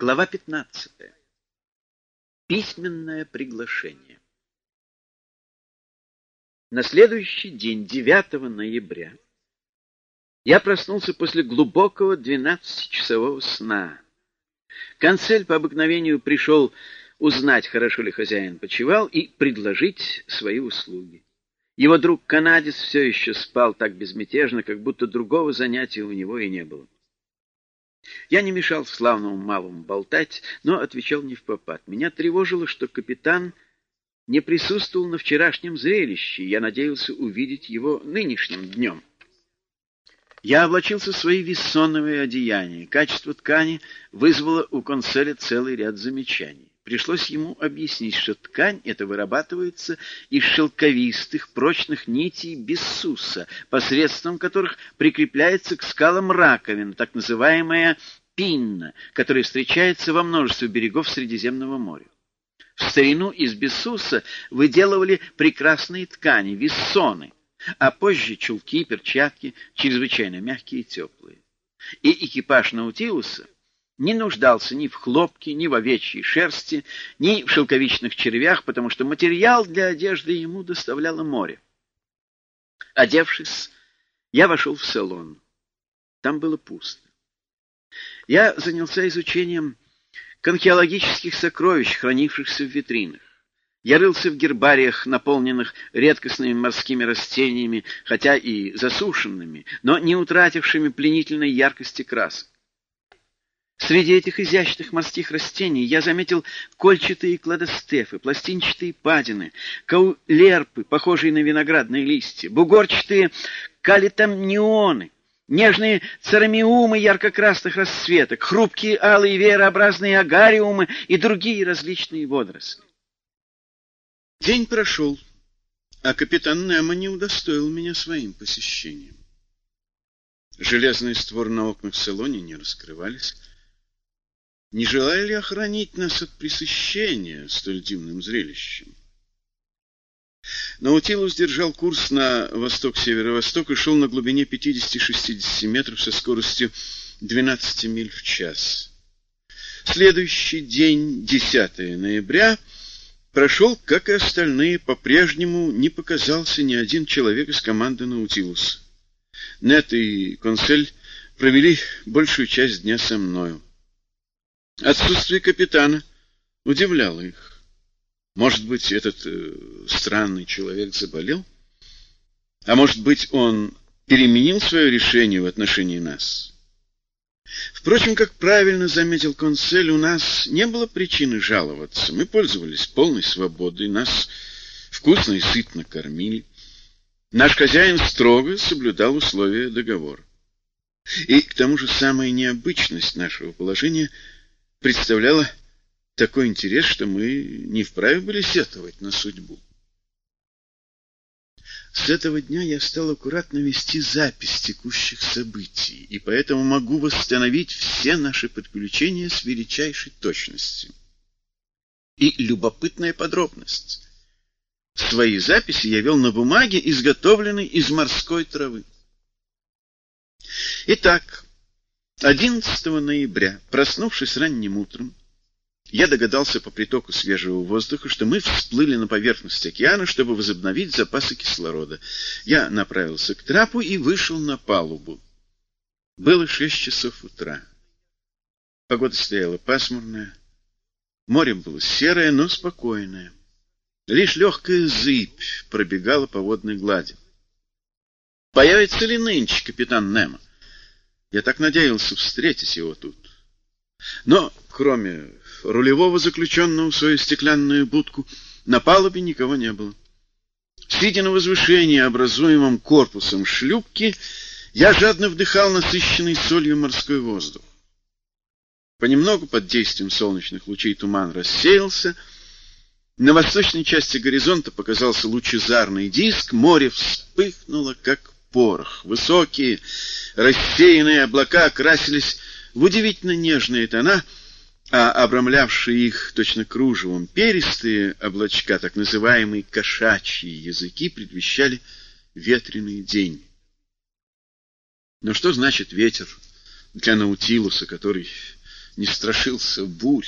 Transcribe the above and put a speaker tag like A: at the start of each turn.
A: Глава 15. Письменное приглашение. На следующий день, 9 ноября, я проснулся после глубокого двенадцатичасового сна. Консель по обыкновению пришел узнать, хорошо ли хозяин почевал, и предложить свои услуги. Его друг-канадец все еще спал так безмятежно, как будто другого занятия у него и не было. Я не мешал славному малому болтать, но отвечал не в попад. Меня тревожило, что капитан не присутствовал на вчерашнем зрелище, я надеялся увидеть его нынешним днем. Я облачился в свои виссоновые одеяния. Качество ткани вызвало у конселя целый ряд замечаний. Пришлось ему объяснить, что ткань эта вырабатывается из шелковистых прочных нитей бессуса, посредством которых прикрепляется к скалам раковин, так называемая пинна, которая встречается во множестве берегов Средиземного моря. В старину из бессуса выделывали прекрасные ткани, виссоны, а позже чулки, перчатки, чрезвычайно мягкие и теплые. И экипаж Наутилуса — не нуждался ни в хлопке, ни в овечьей шерсти, ни в шелковичных червях, потому что материал для одежды ему доставляло море. Одевшись, я вошел в салон. Там было пусто. Я занялся изучением конхеологических сокровищ, хранившихся в витринах. Я рылся в гербариях, наполненных редкостными морскими растениями, хотя и засушенными, но не утратившими пленительной яркости красок. Среди этих изящных морских растений я заметил кольчатые кладостефы, пластинчатые падины, каулерпы, похожие на виноградные листья, бугорчатые калитамнионы, нежные церамиумы ярко-красных расцветок, хрупкие алые веерообразные агариумы и другие различные водоросли. День прошел, а капитан Немо не удостоил меня своим посещением. Железные створы на окнах в салоне не раскрывались, не желая ли охранить нас от пресыщения столь дивным зрелищем? Наутилус держал курс на восток-северо-восток и шел на глубине 50-60 метров со скоростью 12 миль в час. Следующий день, 10 ноября, прошел, как и остальные, по-прежнему не показался ни один человек из команды Наутилуса. Нет и Консель провели большую часть дня со мною. Отсутствие капитана удивляло их. Может быть, этот э, странный человек заболел? А может быть, он переменил свое решение в отношении нас? Впрочем, как правильно заметил консель, у нас не было причины жаловаться. Мы пользовались полной свободой, нас вкусно и сытно кормили. Наш хозяин строго соблюдал условия договора. И к тому же самая необычность нашего положения – представляла такой интерес, что мы не вправе были сетовать на судьбу. С этого дня я стал аккуратно вести запись текущих событий, и поэтому могу восстановить все наши подключения с величайшей точностью. И любопытная подробность. Свои записи я вел на бумаге, изготовленной из морской травы. Итак, 11 ноября, проснувшись ранним утром, я догадался по притоку свежего воздуха, что мы всплыли на поверхность океана, чтобы возобновить запасы кислорода. Я направился к трапу и вышел на палубу. Было шесть часов утра. Погода стояла пасмурная. Море было серое, но спокойное. Лишь легкая зыбь пробегала по водной глади. Появится ли нынче капитан Немо? Я так надеялся встретить его тут. Но, кроме рулевого заключенного в свою стеклянную будку, на палубе никого не было. Сидя на возвышении, образуемом корпусом шлюпки, я жадно вдыхал насыщенный солью морской воздух. Понемногу под действием солнечных лучей туман рассеялся. На восточной части горизонта показался лучезарный диск, море вспыхнуло, как порох. Высокие, рассеянные облака окрасились в удивительно нежные тона, а обрамлявшие их точно кружевом перистые облачка, так называемые кошачьи языки, предвещали ветреный день. Но что значит ветер для Наутилуса, который не страшился бурь.